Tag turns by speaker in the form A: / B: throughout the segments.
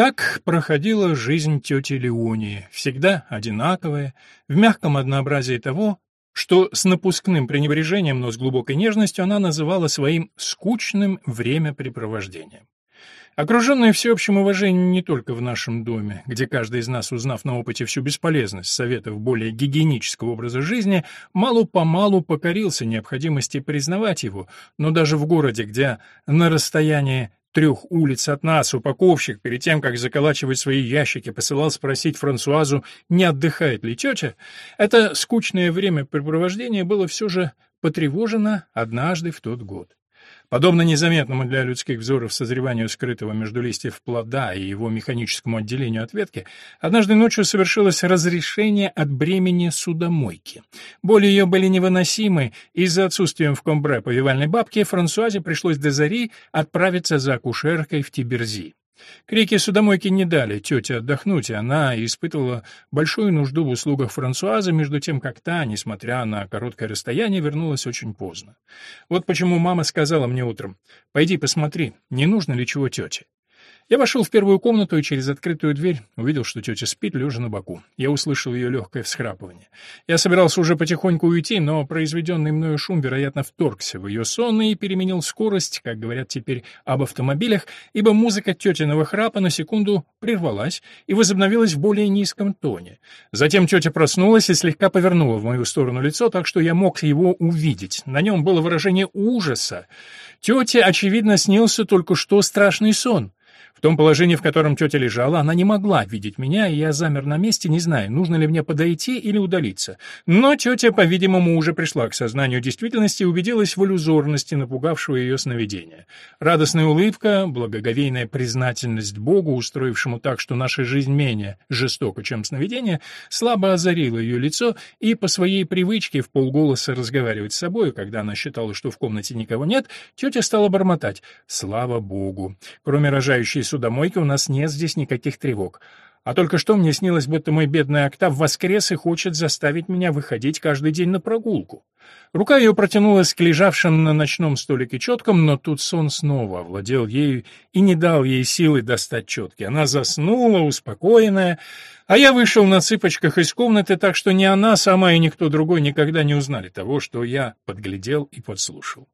A: Так проходила жизнь тети Леонии, всегда одинаковая, в мягком однообразии того, что с напускным пренебрежением, но с глубокой нежностью она называла своим «скучным времяпрепровождением». Окруженная всеобщим уважением не только в нашем доме, где каждый из нас, узнав на опыте всю бесполезность советов более гигиенического образа жизни, мало-помалу покорился необходимости признавать его, но даже в городе, где на расстоянии трех улиц от нас упаковщик, перед тем, как заколачивать свои ящики, посылал спросить Франсуазу, не отдыхает ли тетя, это скучное времяпрепровождение было все же потревожено однажды в тот год. Подобно незаметному для людских взоров созреванию скрытого между листьев плода и его механическому отделению от ветки, однажды ночью совершилось разрешение от бремени судомойки. Боли ее были невыносимы, и из-за отсутствия в комбре повивальной бабки Франсуазе пришлось до зари отправиться за акушеркой в Тиберзи. Крики судомойки не дали тете отдохнуть, и она испытывала большую нужду в услугах Франсуазы, между тем, как та, несмотря на короткое расстояние, вернулась очень поздно. Вот почему мама сказала мне утром, «Пойди посмотри, не нужно ли чего тете». Я вошел в первую комнату и через открытую дверь увидел, что тетя спит, лежа на боку. Я услышал ее легкое всхрапывание. Я собирался уже потихоньку уйти, но произведенный мною шум, вероятно, вторгся в ее сон и переменил скорость, как говорят теперь об автомобилях, ибо музыка тетиного храпа на секунду прервалась и возобновилась в более низком тоне. Затем тетя проснулась и слегка повернула в мою сторону лицо, так что я мог его увидеть. На нем было выражение ужаса. Тете, очевидно, снился только что страшный сон. В том положении, в котором тетя лежала, она не могла видеть меня, и я замер на месте, не зная, нужно ли мне подойти или удалиться. Но тетя, по-видимому, уже пришла к сознанию действительности и убедилась в иллюзорности напугавшего ее сновидения. Радостная улыбка, благоговейная признательность Богу, устроившему так, что наша жизнь менее жестока, чем сновидение, слабо озарила ее лицо, и по своей привычке в полголоса разговаривать с собой, когда она считала, что в комнате никого нет, тетя стала бормотать «Слава Богу!». Кроме рожающей судомойки у нас нет здесь никаких тревог. А только что мне снилось, будто мой бедный Октав воскрес и хочет заставить меня выходить каждый день на прогулку. Рука ее протянулась к лежавшим на ночном столике четкам, но тут сон снова овладел ею и не дал ей силы достать четки. Она заснула, успокоенная, а я вышел на цыпочках из комнаты, так что ни она сама и никто другой никогда не узнали того, что я подглядел и подслушал.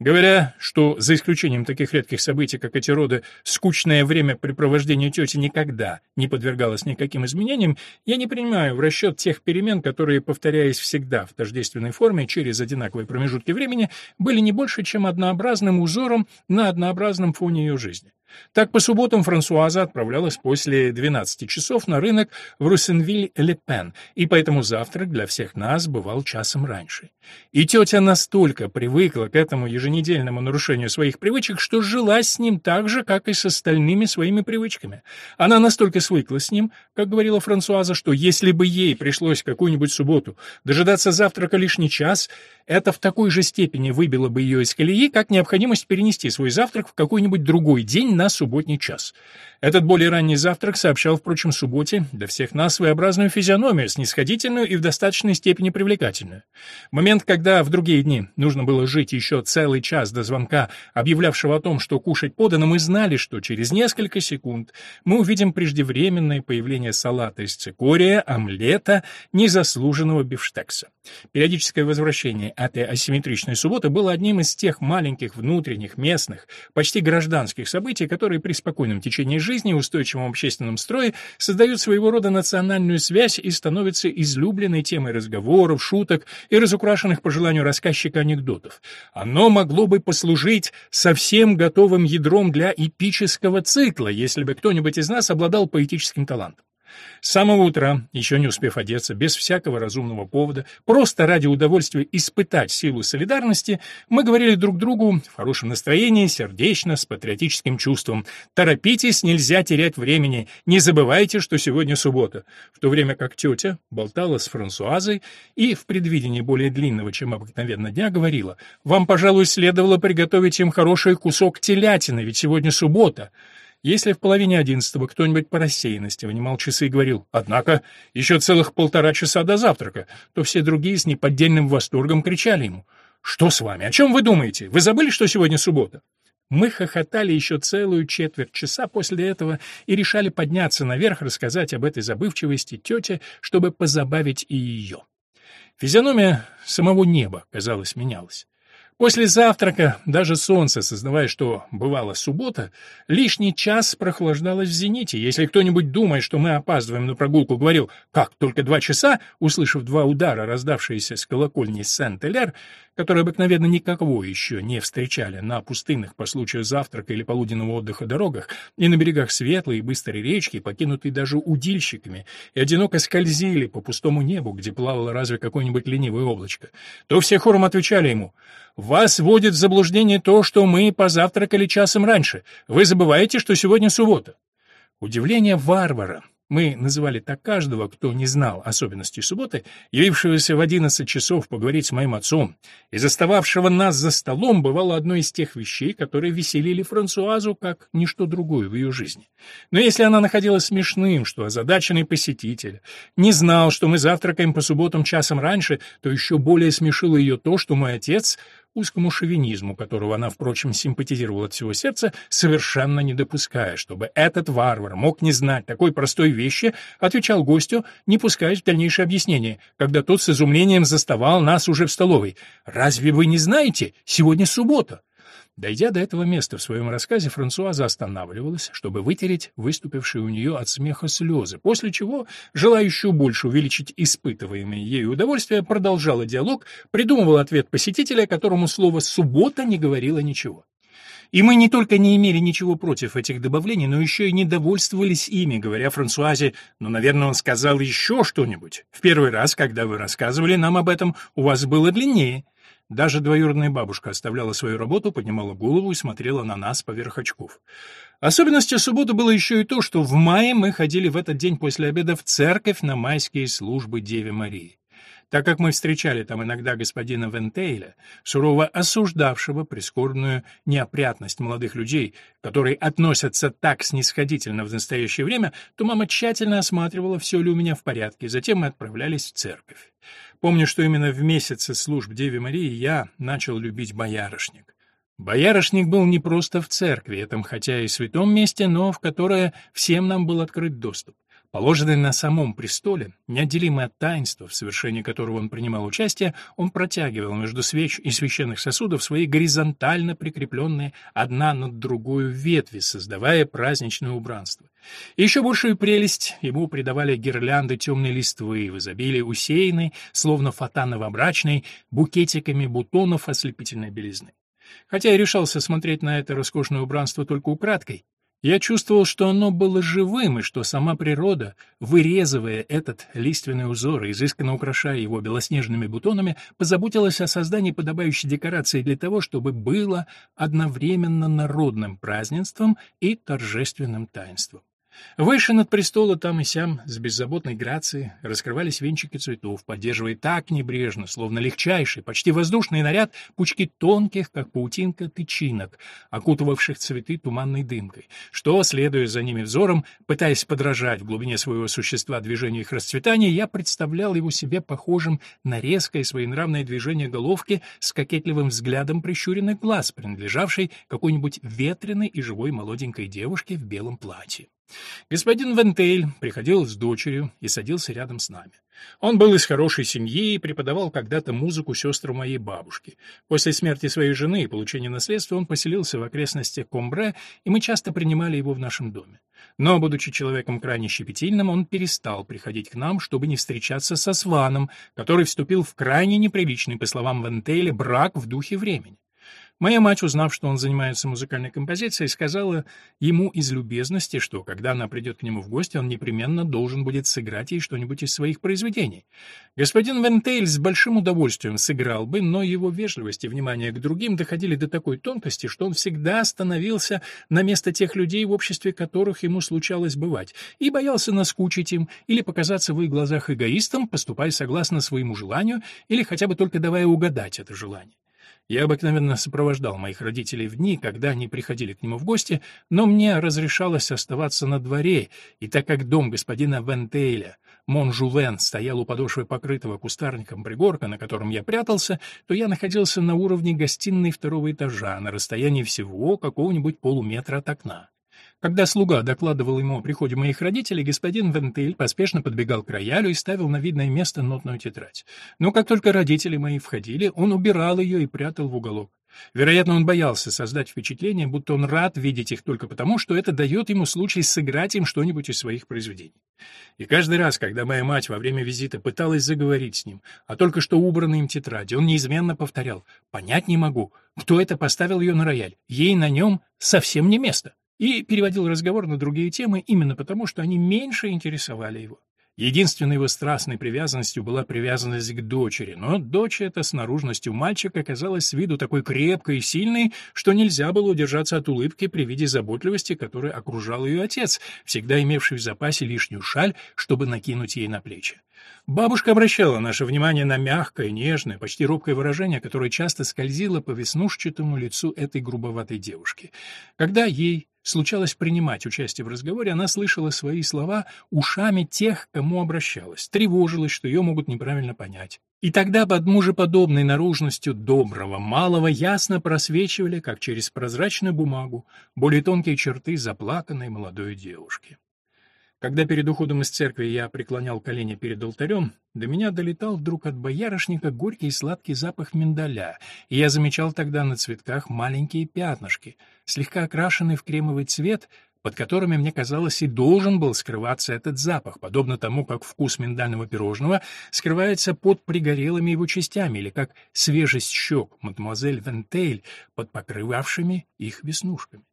A: Говоря, что за исключением таких редких событий, как эти роды, скучное времяпрепровождение тети никогда не подвергалось никаким изменениям, я не принимаю в расчет тех перемен, которые, повторяясь всегда в тождественной форме через одинаковые промежутки времени, были не больше, чем однообразным узором на однообразном фоне ее жизни. Так по субботам Франсуаза отправлялась после 12 часов на рынок в Руссенвиль-Ле-Пен, и поэтому завтрак для всех нас бывал часом раньше. И тетя настолько привыкла к этому еженедельному нарушению своих привычек, что жила с ним так же, как и с остальными своими привычками. Она настолько свыклась с ним, как говорила Франсуаза, что если бы ей пришлось какую-нибудь субботу дожидаться завтрака лишний час, это в такой же степени выбило бы ее из колеи, как необходимость перенести свой завтрак в какой-нибудь другой день на субботний час. Этот более ранний завтрак сообщал, впрочем, субботе для всех нас своеобразную физиономию, снисходительную и в достаточной степени привлекательную. Момент, когда в другие дни нужно было жить еще целый час до звонка, объявлявшего о том, что кушать подано, мы знали, что через несколько секунд мы увидим преждевременное появление салата из цикория, омлета, незаслуженного бифштекса. Периодическое возвращение этой асимметричной субботы было одним из тех маленьких внутренних, местных, почти гражданских событий, которые при спокойном течении жизни и устойчивом общественном строе создают своего рода национальную связь и становятся излюбленной темой разговоров, шуток и разукрашенных по желанию рассказчика анекдотов. Оно могло бы послужить совсем готовым ядром для эпического цикла, если бы кто-нибудь из нас обладал поэтическим талантом. С самого утра, еще не успев одеться, без всякого разумного повода, просто ради удовольствия испытать силу солидарности, мы говорили друг другу в хорошем настроении, сердечно, с патриотическим чувством. «Торопитесь, нельзя терять времени, не забывайте, что сегодня суббота», в то время как тетя болтала с Франсуазой и в предвидении более длинного, чем обыкновенно дня, говорила, «Вам, пожалуй, следовало приготовить им хороший кусок телятины, ведь сегодня суббота». Если в половине одиннадцатого кто-нибудь по рассеянности вынимал часы и говорил «Однако, еще целых полтора часа до завтрака», то все другие с неподдельным восторгом кричали ему «Что с вами? О чем вы думаете? Вы забыли, что сегодня суббота?» Мы хохотали еще целую четверть часа после этого и решали подняться наверх, рассказать об этой забывчивости тете, чтобы позабавить и ее. Физиономия самого неба, казалось, менялась. После завтрака даже солнце, сознавая, что бывала суббота, лишний час прохлаждалось в зените. Если кто-нибудь думает, что мы опаздываем на прогулку, говорил «Как, только два часа?», услышав два удара, раздавшиеся с колокольни Сент-Эляр, которые обыкновенно никого еще не встречали на пустынных по случаю завтрака или полуденного отдыха дорогах и на берегах светлой и быстрой речки, покинутые даже удильщиками, и одиноко скользили по пустому небу, где плавало разве какое-нибудь ленивое облачко, то все хором отвечали ему «Вас вводит в заблуждение то, что мы позавтракали часом раньше. Вы забываете, что сегодня суббота». Удивление варвара — мы называли так каждого, кто не знал особенностей субботы, явившегося в одиннадцать часов поговорить с моим отцом, и застававшего нас за столом бывало одной из тех вещей, которые веселили Франсуазу как ничто другое в ее жизни. Но если она находила смешным, что озадаченный посетитель не знал, что мы завтракаем по субботам часом раньше, то еще более смешило ее то, что мой отец узкому шовинизму, которого она, впрочем, симпатизировала от всего сердца, совершенно не допуская, чтобы этот варвар мог не знать такой простой вещи, отвечал гостю, не пускаясь в дальнейшее объяснение, когда тот с изумлением заставал нас уже в столовой. «Разве вы не знаете? Сегодня суббота!» Дойдя до этого места в своем рассказе, Франсуаза останавливалась, чтобы вытереть выступившие у нее от смеха слезы, после чего, желая еще больше увеличить испытываемое ею удовольствие, продолжала диалог, придумывала ответ посетителя, которому слово «суббота» не говорило ничего. И мы не только не имели ничего против этих добавлений, но еще и не довольствовались ими, говоря Франсуазе, ну, наверное, он сказал еще что-нибудь. В первый раз, когда вы рассказывали нам об этом, у вас было длиннее. Даже двоюродная бабушка оставляла свою работу, поднимала голову и смотрела на нас поверх очков. Особенностью субботы было еще и то, что в мае мы ходили в этот день после обеда в церковь на майские службы Деве Марии. Так как мы встречали там иногда господина Вентейля, сурово осуждавшего прискорбную неопрятность молодых людей, которые относятся так снисходительно в настоящее время, то мама тщательно осматривала, все ли у меня в порядке, затем мы отправлялись в церковь. Помню, что именно в месяце служб Деве Марии я начал любить боярышник. Боярышник был не просто в церкви, этом хотя и святом месте, но в которое всем нам был открыт доступ. Положенный на самом престоле, неотделимый от таинства, в совершении которого он принимал участие, он протягивал между свеч и священных сосудов свои горизонтально прикрепленные одна над другой ветви, создавая праздничное убранство. Еще большую прелесть ему придавали гирлянды темной листвы, в изобилии усеянной, словно фата новобрачной, букетиками бутонов ослепительной белизны. Хотя я решался смотреть на это роскошное убранство только украдкой, я чувствовал, что оно было живым, и что сама природа, вырезывая этот лиственный узор и изысканно украшая его белоснежными бутонами, позаботилась о создании подобающей декорации для того, чтобы было одновременно народным празднеством и торжественным таинством. Выше над престола там и сям, с беззаботной грацией, раскрывались венчики цветов, поддерживая так небрежно, словно легчайший, почти воздушный наряд, пучки тонких, как паутинка, тычинок, окутывавших цветы туманной дымкой, что, следуя за ними взором, пытаясь подражать в глубине своего существа движению их расцветания, я представлял его себе похожим на резкое своенравное движение головки с кокетливым взглядом прищуренных глаз, принадлежавшей какой-нибудь ветреной и живой молоденькой девушке в белом платье. Господин Вентейль приходил с дочерью и садился рядом с нами. Он был из хорошей семьи и преподавал когда-то музыку сестрам моей бабушки. После смерти своей жены и получения наследства он поселился в окрестностях Комбре, и мы часто принимали его в нашем доме. Но, будучи человеком крайне щепетильным, он перестал приходить к нам, чтобы не встречаться со Сваном, который вступил в крайне неприличный, по словам Вентейля, брак в духе времени. Моя мать, узнав, что он занимается музыкальной композицией, сказала ему из любезности, что, когда она придет к нему в гости, он непременно должен будет сыграть ей что-нибудь из своих произведений. Господин Вентейль с большим удовольствием сыграл бы, но его вежливость и внимание к другим доходили до такой тонкости, что он всегда становился на место тех людей, в обществе которых ему случалось бывать, и боялся наскучить им или показаться в их глазах эгоистом, поступая согласно своему желанию или хотя бы только давая угадать это желание. Я обыкновенно сопровождал моих родителей в дни, когда они приходили к нему в гости, но мне разрешалось оставаться на дворе, и так как дом господина Вентейля, Монжувен, стоял у подошвы покрытого кустарником пригорка, на котором я прятался, то я находился на уровне гостиной второго этажа, на расстоянии всего какого-нибудь полуметра от окна. Когда слуга докладывал ему о приходе моих родителей, господин Вентель поспешно подбегал к роялю и ставил на видное место нотную тетрадь. Но как только родители мои входили, он убирал ее и прятал в уголок. Вероятно, он боялся создать впечатление, будто он рад видеть их только потому, что это дает ему случай сыграть им что-нибудь из своих произведений. И каждый раз, когда моя мать во время визита пыталась заговорить с ним, а только что убранной им тетради, он неизменно повторял «понять не могу, кто это поставил ее на рояль, ей на нем совсем не место» и переводил разговор на другие темы именно потому, что они меньше интересовали его. Единственной его страстной привязанностью была привязанность к дочери, но дочь эта с наружностью мальчика казалась с виду такой крепкой и сильной, что нельзя было удержаться от улыбки при виде заботливости, которой окружал ее отец, всегда имевший в запасе лишнюю шаль, чтобы накинуть ей на плечи. Бабушка обращала наше внимание на мягкое, нежное, почти робкое выражение, которое часто скользило по веснушчатому лицу этой грубоватой девушки. Когда ей случалось принимать участие в разговоре, она слышала свои слова ушами тех, кому обращалась, тревожилась, что ее могут неправильно понять. И тогда под мужеподобной наружностью доброго, малого ясно просвечивали, как через прозрачную бумагу, более тонкие черты заплаканной молодой девушки. Когда перед уходом из церкви я преклонял колени перед алтарем, до меня долетал вдруг от боярышника горький и сладкий запах миндаля, и я замечал тогда на цветках маленькие пятнышки, слегка окрашенные в кремовый цвет, под которыми, мне казалось, и должен был скрываться этот запах, подобно тому, как вкус миндального пирожного скрывается под пригорелыми его частями, или как свежесть щек мадемуазель Вентейль под покрывавшими их веснушками.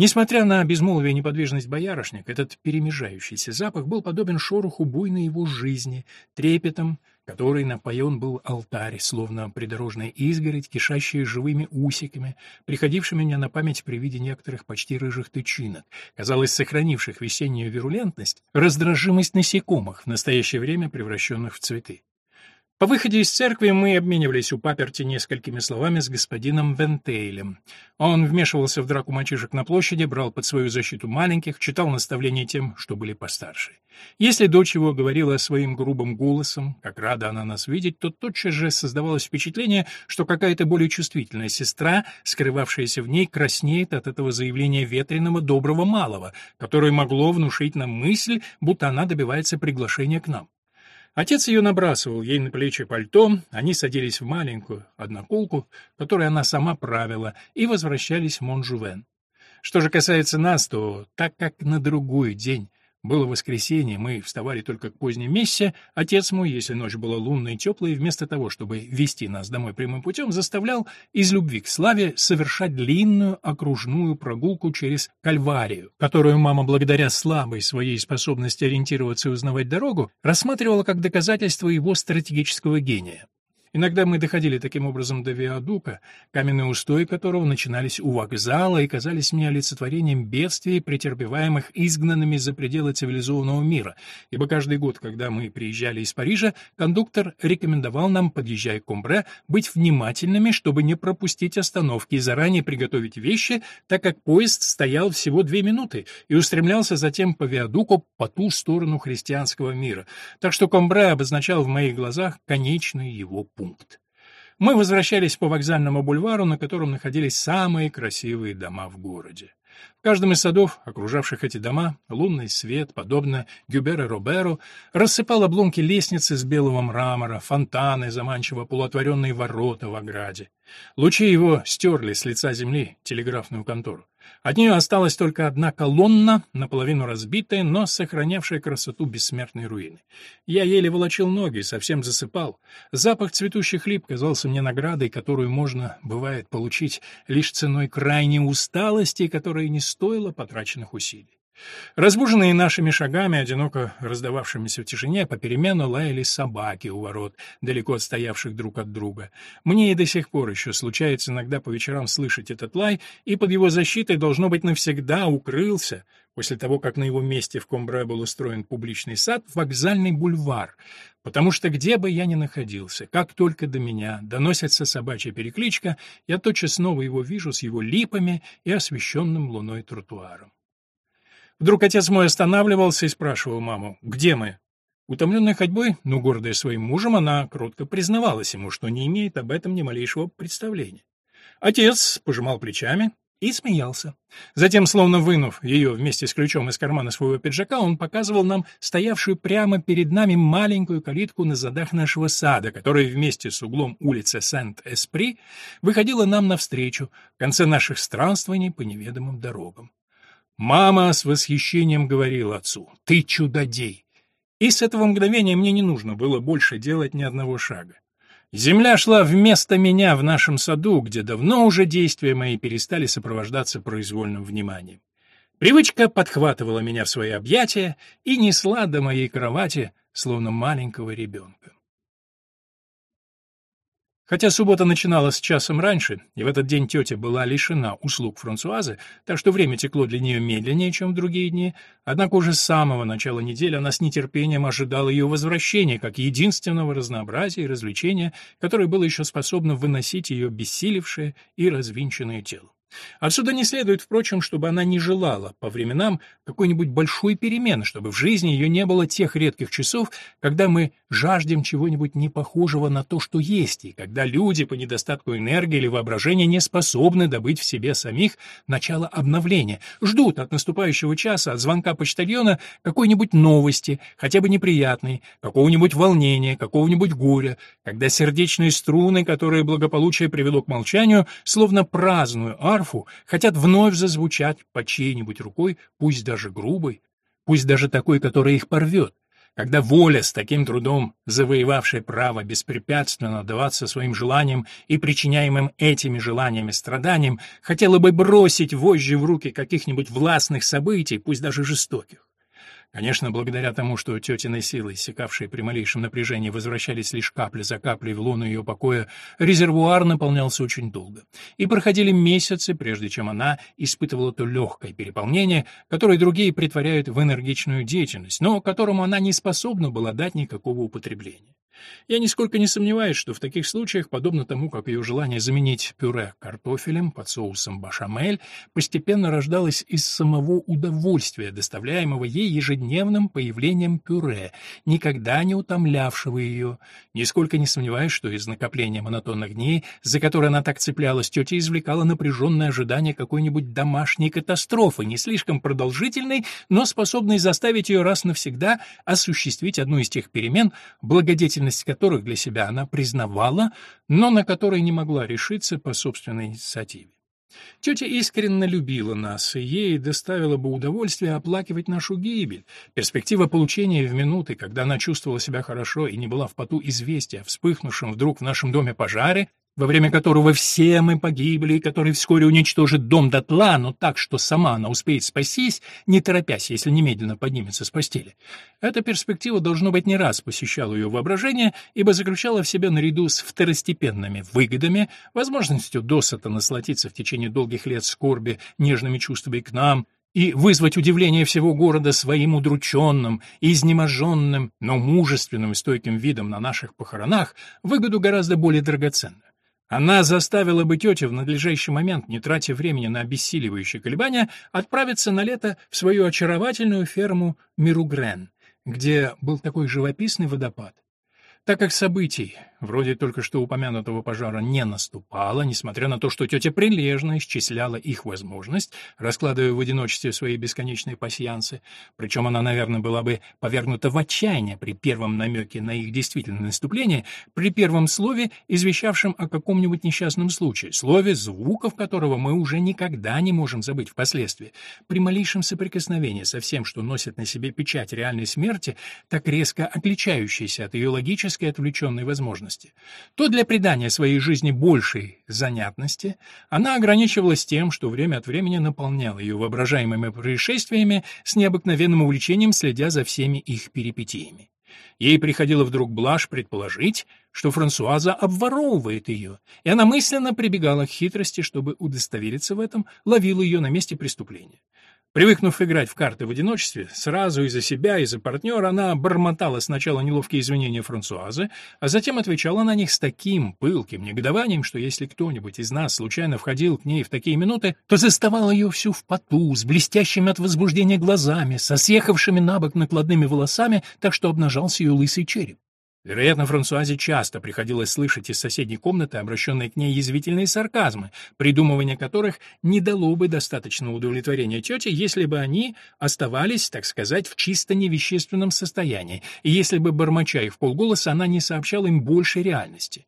A: Несмотря на безмолвие и неподвижность боярышник, этот перемежающийся запах был подобен шороху буйной его жизни, трепетом, который напоен был алтарь, словно придорожная изгородь, кишащая живыми усиками, приходившими мне на память при виде некоторых почти рыжих тычинок, казалось, сохранивших весеннюю вирулентность, раздражимость насекомых, в настоящее время превращенных в цветы. По выходе из церкви мы обменивались у паперти несколькими словами с господином Вентейлем. Он вмешивался в драку мальчишек на площади, брал под свою защиту маленьких, читал наставления тем, что были постарше. Если дочь его говорила своим грубым голосом, как рада она нас видеть, то тотчас же создавалось впечатление, что какая-то более чувствительная сестра, скрывавшаяся в ней, краснеет от этого заявления ветреного доброго малого, которое могло внушить нам мысль, будто она добивается приглашения к нам. Отец ее набрасывал ей на плечи пальто, они садились в маленькую одноколку, которую она сама правила, и возвращались в Монжувен. Что же касается нас, то так как на другой день было воскресенье, мы вставали только к поздней мессе. Отец мой, если ночь была лунной и теплой, вместо того, чтобы вести нас домой прямым путем, заставлял из любви к славе совершать длинную окружную прогулку через Кальварию, которую мама, благодаря слабой своей способности ориентироваться и узнавать дорогу, рассматривала как доказательство его стратегического гения. Иногда мы доходили таким образом до Виадука, каменные устои которого начинались у вокзала и казались мне олицетворением бедствий, претерпеваемых изгнанными за пределы цивилизованного мира, ибо каждый год, когда мы приезжали из Парижа, кондуктор рекомендовал нам, подъезжая к Комбре, быть внимательными, чтобы не пропустить остановки и заранее приготовить вещи, так как поезд стоял всего две минуты и устремлялся затем по Виадуку по ту сторону христианского мира, так что Комбре обозначал в моих глазах конечный его путь пункт. Мы возвращались по вокзальному бульвару, на котором находились самые красивые дома в городе. В каждом из садов, окружавших эти дома, лунный свет, подобно Гюбера Роберу, рассыпал обломки лестниц из белого мрамора, фонтаны, заманчиво полуотворенные ворота в ограде. Лучи его стерли с лица земли телеграфную контору. От нее осталась только одна колонна, наполовину разбитая, но сохранявшая красоту бессмертной руины. Я еле волочил ноги, совсем засыпал. Запах цветущих лип казался мне наградой, которую можно, бывает, получить лишь ценой крайней усталости, которая не стоила потраченных усилий. Разбуженные нашими шагами, одиноко раздававшимися в тишине, попеременно лаяли собаки у ворот, далеко отстоявших друг от друга. Мне и до сих пор еще случается иногда по вечерам слышать этот лай, и под его защитой, должно быть, навсегда укрылся, после того, как на его месте в Комбре был устроен публичный сад, вокзальный бульвар, потому что где бы я ни находился, как только до меня доносится собачья перекличка, я тотчас снова его вижу с его липами и освещенным луной тротуаром. Вдруг отец мой останавливался и спрашивал маму, где мы? Утомленная ходьбой, но гордая своим мужем, она кротко признавалась ему, что не имеет об этом ни малейшего представления. Отец пожимал плечами и смеялся. Затем, словно вынув ее вместе с ключом из кармана своего пиджака, он показывал нам стоявшую прямо перед нами маленькую калитку на задах нашего сада, которая вместе с углом улицы Сент-Эспри выходила нам навстречу в конце наших странствований по неведомым дорогам. Мама с восхищением говорила отцу «Ты чудодей!» И с этого мгновения мне не нужно было больше делать ни одного шага. Земля шла вместо меня в нашем саду, где давно уже действия мои перестали сопровождаться произвольным вниманием. Привычка подхватывала меня в свои объятия и несла до моей кровати, словно маленького ребенка. Хотя суббота начиналась часом раньше, и в этот день тетя была лишена услуг Франсуазы, так что время текло для нее медленнее, чем в другие дни, однако уже с самого начала недели она с нетерпением ожидала ее возвращения как единственного разнообразия и развлечения, которое было еще способно выносить ее бессилившее и развинченное тело. Отсюда не следует, впрочем, чтобы она не желала по временам какой-нибудь большой перемены, чтобы в жизни ее не было тех редких часов, когда мы жаждем чего-нибудь не похожего на то, что есть, и когда люди по недостатку энергии или воображения не способны добыть в себе самих начало обновления, ждут от наступающего часа, от звонка почтальона какой-нибудь новости, хотя бы неприятной, какого-нибудь волнения, какого-нибудь горя, когда сердечные струны, которые благополучие привело к молчанию, словно праздную арфу, хотят вновь зазвучать под чьей-нибудь рукой, пусть даже грубой, пусть даже такой, которая их порвет, когда воля, с таким трудом завоевавшая право беспрепятственно даваться своим желаниям и причиняемым этими желаниями страданиям, хотела бы бросить вожжи в руки каких-нибудь властных событий, пусть даже жестоких. Конечно, благодаря тому, что тетиной силой, иссякавшие при малейшем напряжении, возвращались лишь капля за каплей в луну ее покоя, резервуар наполнялся очень долго. И проходили месяцы, прежде чем она испытывала то легкое переполнение, которое другие притворяют в энергичную деятельность, но которому она не способна была дать никакого употребления. Я нисколько не сомневаюсь, что в таких случаях, подобно тому, как ее желание заменить пюре картофелем под соусом башамель, постепенно рождалось из самого удовольствия, доставляемого ей ежедневным появлением пюре, никогда не утомлявшего ее. Нисколько не сомневаюсь, что из накопления монотонных дней, за которые она так цеплялась, тетя извлекала напряженное ожидание какой-нибудь домашней катастрофы, не слишком продолжительной, но способной заставить ее раз навсегда осуществить одну из тех перемен, благодетельности ценность которых для себя она признавала, но на которые не могла решиться по собственной инициативе. Тетя искренне любила нас, и ей доставило бы удовольствие оплакивать нашу гибель. Перспектива получения в минуты, когда она чувствовала себя хорошо и не была в поту известия о вспыхнувшем вдруг в нашем доме пожаре, во время которого все мы погибли, и который вскоре уничтожит дом дотла, но так, что сама она успеет спастись, не торопясь, если немедленно поднимется с постели. Эта перспектива, должно быть, не раз посещала ее воображение, ибо заключала в себе наряду с второстепенными выгодами, возможностью досыта насладиться в течение долгих лет скорби нежными чувствами к нам, и вызвать удивление всего города своим удрученным, изнеможенным, но мужественным и стойким видом на наших похоронах, выгоду гораздо более драгоценную. Она заставила бы тетю в надлежащий момент, не тратя времени на обессиливающие колебания, отправиться на лето в свою очаровательную ферму Миругрен, где был такой живописный водопад. Так как событий, вроде только что упомянутого пожара, не наступало, несмотря на то, что тетя прилежно исчисляла их возможность, раскладывая в одиночестве свои бесконечные пасьянсы, причем она, наверное, была бы повергнута в отчаяние при первом намеке на их действительное наступление, при первом слове, извещавшем о каком-нибудь несчастном случае, слове, звуков которого мы уже никогда не можем забыть впоследствии, при малейшем соприкосновении со всем, что носит на себе печать реальной смерти, так резко отличающейся от ее логической отвлеченной возможности, напряженности, то для придания своей жизни большей занятности она ограничивалась тем, что время от времени наполняла ее воображаемыми происшествиями с необыкновенным увлечением, следя за всеми их перипетиями. Ей приходило вдруг блажь предположить, что Франсуаза обворовывает ее, и она мысленно прибегала к хитрости, чтобы удостовериться в этом, ловила ее на месте преступления. Привыкнув играть в карты в одиночестве, сразу из-за себя и за партнера, она бормотала сначала неловкие извинения Франсуазы, а затем отвечала на них с таким пылким негодованием, что если кто-нибудь из нас случайно входил к ней в такие минуты, то заставал ее всю в поту, с блестящими от возбуждения глазами, со съехавшими на бок накладными волосами, так что обнажался ее лысый череп. Вероятно, Франсуазе часто приходилось слышать из соседней комнаты обращенные к ней язвительные сарказмы, придумывание которых не дало бы достаточного удовлетворения тете, если бы они оставались, так сказать, в чисто невещественном состоянии, и если бы, бормоча их в полголоса, она не сообщала им больше реальности.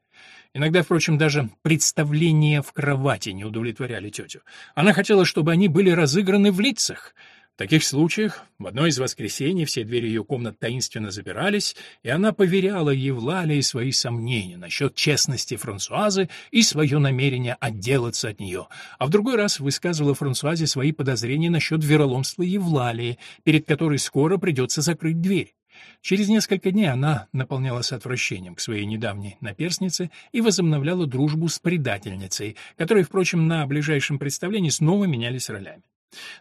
A: Иногда, впрочем, даже представления в кровати не удовлетворяли тетю. Она хотела, чтобы они были разыграны в лицах — в таких случаях в одно из воскресений все двери ее комнат таинственно запирались, и она поверяла Евлалии свои сомнения насчет честности Франсуазы и свое намерение отделаться от нее, а в другой раз высказывала Франсуазе свои подозрения насчет вероломства Евлалии, перед которой скоро придется закрыть дверь. Через несколько дней она наполнялась отвращением к своей недавней наперснице и возобновляла дружбу с предательницей, которые, впрочем, на ближайшем представлении снова менялись ролями.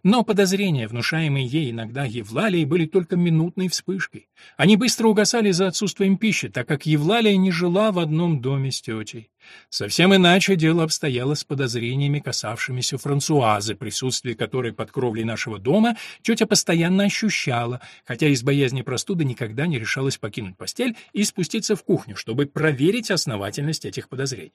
A: Но подозрения, внушаемые ей иногда Евлалией, были только минутной вспышкой. Они быстро угасали за отсутствием пищи, так как Евлалия не жила в одном доме с тетей. Совсем иначе дело обстояло с подозрениями, касавшимися Франсуазы, присутствие которой под кровлей нашего дома тетя постоянно ощущала, хотя из боязни простуды никогда не решалась покинуть постель и спуститься в кухню, чтобы проверить основательность этих подозрений.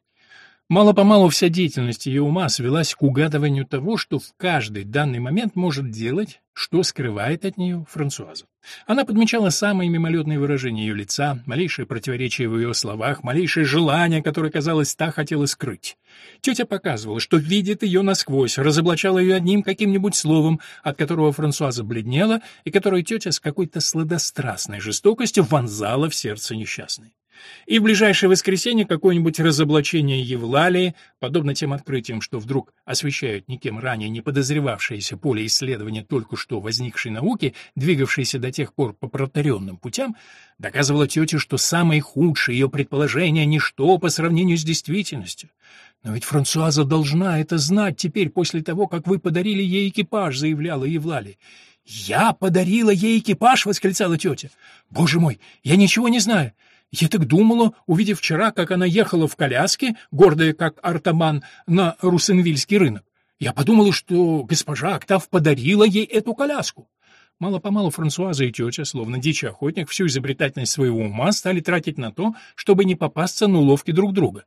A: Мало-помалу вся деятельность ее ума свелась к угадыванию того, что в каждый данный момент может делать, что скрывает от нее Франсуаза. Она подмечала самые мимолетные выражения ее лица, малейшее противоречие в ее словах, малейшее желание, которое, казалось, та хотела скрыть. Тетя показывала, что видит ее насквозь, разоблачала ее одним каким-нибудь словом, от которого Франсуаза бледнела, и которое тетя с какой-то сладострастной жестокостью вонзала в сердце несчастной. И в ближайшее воскресенье какое-нибудь разоблачение Евлалии, подобно тем открытиям, что вдруг освещают никем ранее не подозревавшееся поле исследования только что возникшей науки, двигавшейся до тех пор по протаренным путям, доказывало тете, что самые худшие ее предположения — ничто по сравнению с действительностью. «Но ведь Франсуаза должна это знать теперь, после того, как вы подарили ей экипаж», — заявляла Евлалия. «Я подарила ей экипаж!» — восклицала тетя. «Боже мой, я ничего не знаю. Я так думала, увидев вчера, как она ехала в коляске, гордая как артаман, на Русенвильский рынок. Я подумала, что госпожа Октав подарила ей эту коляску. Мало-помалу Франсуаза и тетя, словно дичий охотник, всю изобретательность своего ума стали тратить на то, чтобы не попасться на уловки друг друга.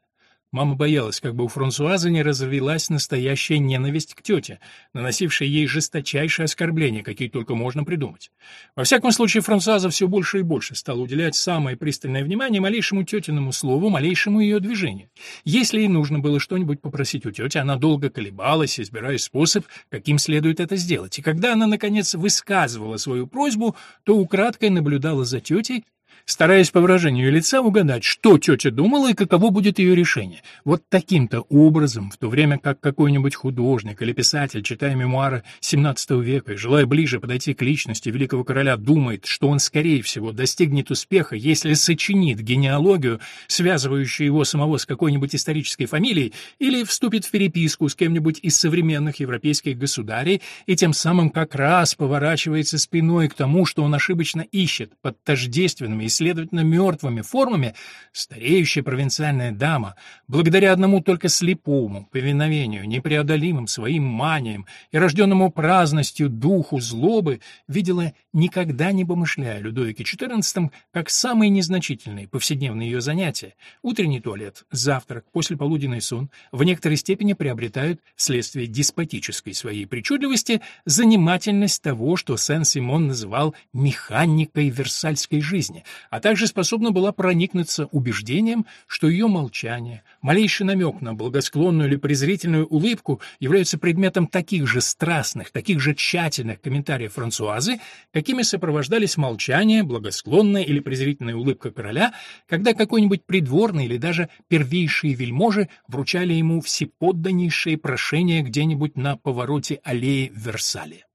A: Мама боялась, как бы у Франсуазы не развелась настоящая ненависть к тете, наносившая ей жесточайшие оскорбления, какие только можно придумать. Во всяком случае, Франсуаза все больше и больше стала уделять самое пристальное внимание малейшему тетиному слову, малейшему ее движению. Если ей нужно было что-нибудь попросить у тети, она долго колебалась, избирая способ, каким следует это сделать. И когда она, наконец, высказывала свою просьбу, то украдкой наблюдала за тетей, стараясь по выражению лица угадать, что тетя думала и каково будет ее решение. Вот таким-то образом, в то время как какой-нибудь художник или писатель, читая мемуары XVII века и желая ближе подойти к личности великого короля, думает, что он, скорее всего, достигнет успеха, если сочинит генеалогию, связывающую его самого с какой-нибудь исторической фамилией, или вступит в переписку с кем-нибудь из современных европейских государей, и тем самым как раз поворачивается спиной к тому, что он ошибочно ищет под тождественными и следовательно, мертвыми формами, стареющая провинциальная дама, благодаря одному только слепому повиновению, непреодолимым своим маниям и рожденному праздностью духу злобы, видела, никогда не помышляя Людовике XIV, как самые незначительные повседневные ее занятия — утренний туалет, завтрак, послеполуденный сон — в некоторой степени приобретают вследствие деспотической своей причудливости занимательность того, что Сен-Симон называл «механикой версальской жизни», а также способна была проникнуться убеждением, что ее молчание, малейший намек на благосклонную или презрительную улыбку являются предметом таких же страстных, таких же тщательных комментариев Франсуазы, какими сопровождались молчание, благосклонная или презрительная улыбка короля, когда какой-нибудь придворный или даже первейшие вельможи вручали ему всеподданнейшие прошения где-нибудь на повороте аллеи в Версале.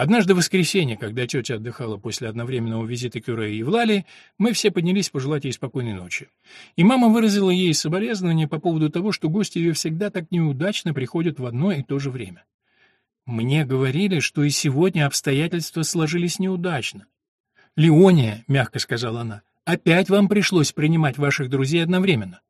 A: Однажды в воскресенье, когда тетя отдыхала после одновременного визита Кюре и Евлалии, мы все поднялись пожелать ей спокойной ночи. И мама выразила ей соболезнования по поводу того, что гости ее всегда так неудачно приходят в одно и то же время. Мне говорили, что и сегодня обстоятельства сложились неудачно. «Леония», — мягко сказала она, — «опять вам пришлось принимать ваших друзей одновременно».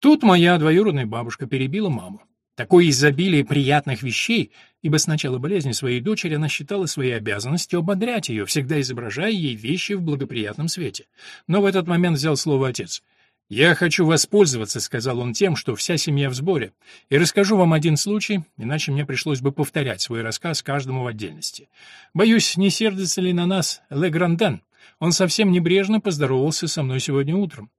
A: Тут моя двоюродная бабушка перебила маму. Такое изобилие приятных вещей, ибо с начала болезни своей дочери она считала своей обязанностью ободрять ее, всегда изображая ей вещи в благоприятном свете. Но в этот момент взял слово отец. «Я хочу воспользоваться», — сказал он тем, что вся семья в сборе, и расскажу вам один случай, иначе мне пришлось бы повторять свой рассказ каждому в отдельности. Боюсь, не сердится ли на нас Ле Гранден? Он совсем небрежно поздоровался со мной сегодня утром.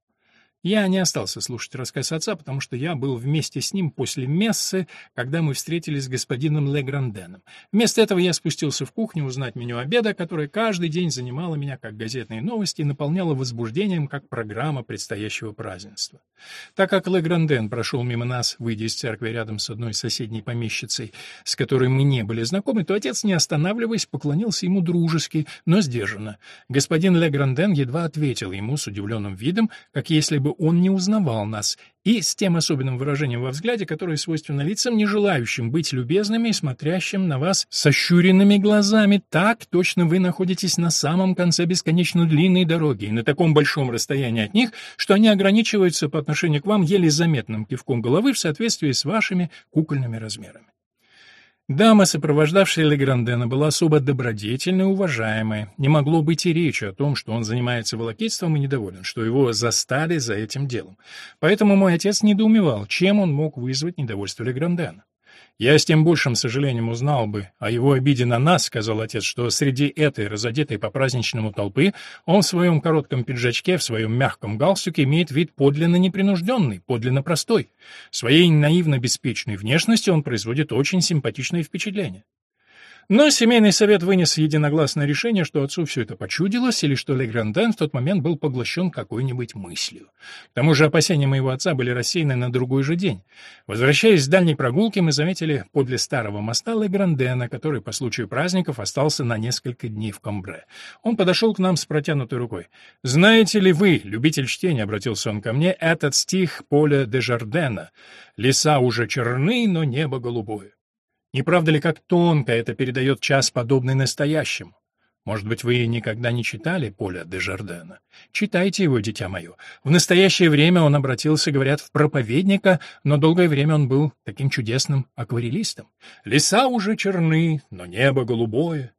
A: Я не остался слушать рассказ отца, потому что я был вместе с ним после мессы, когда мы встретились с господином Легранденом. Вместо этого я спустился в кухню узнать меню обеда, которое каждый день занимало меня как газетные новости и наполняло возбуждением как программа предстоящего празднества. Так как Легранден прошел мимо нас, выйдя из церкви рядом с одной соседней помещицей, с которой мы не были знакомы, то отец, не останавливаясь, поклонился ему дружески, но сдержанно. Господин Легранден едва ответил ему с удивленным видом, как если бы он не узнавал нас, и с тем особенным выражением во взгляде, которое свойственно лицам, не желающим быть любезными и смотрящим на вас с ощуренными глазами. Так точно вы находитесь на самом конце бесконечно длинной дороги и на таком большом расстоянии от них, что они ограничиваются по отношению к вам еле заметным кивком головы в соответствии с вашими кукольными размерами. Дама, сопровождавшая Леграндена, была особо добродетельной и уважаемой. Не могло быть и речи о том, что он занимается волокитством и недоволен, что его застали за этим делом. Поэтому мой отец недоумевал, чем он мог вызвать недовольство Леграндена. «Я с тем большим сожалением узнал бы о его обиде на нас», — сказал отец, «что среди этой разодетой по-праздничному толпы он в своем коротком пиджачке, в своем мягком галстуке имеет вид подлинно непринужденный, подлинно простой. Своей наивно-беспечной внешностью он производит очень симпатичное впечатление. Но семейный совет вынес единогласное решение, что отцу все это почудилось, или что Легранден в тот момент был поглощен какой-нибудь мыслью. К тому же опасения моего отца были рассеяны на другой же день. Возвращаясь с дальней прогулки, мы заметили подле старого моста Леграндена, который по случаю праздников остался на несколько дней в Камбре. Он подошел к нам с протянутой рукой. «Знаете ли вы, любитель чтения, — обратился он ко мне, — этот стих Поля де Жардена «Леса уже черны, но небо голубое». Не правда ли, как тонко это передает час, подобный настоящему? Может быть, вы никогда не читали Поля де Жардена? Читайте его, дитя мое. В настоящее время он обратился, говорят, в проповедника, но долгое время он был таким чудесным акварелистом. Леса уже черны, но небо голубое.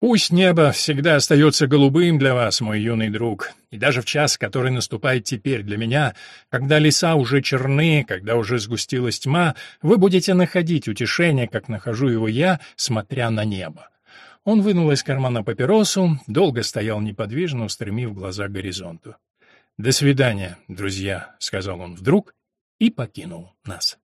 A: Пусть небо всегда остается голубым для вас, мой юный друг, и даже в час, который наступает теперь для меня, когда леса уже черны, когда уже сгустилась тьма, вы будете находить утешение, как нахожу его я, смотря на небо. Он вынул из кармана папиросу, долго стоял неподвижно, устремив глаза к горизонту. «До свидания, друзья», — сказал он вдруг и покинул нас.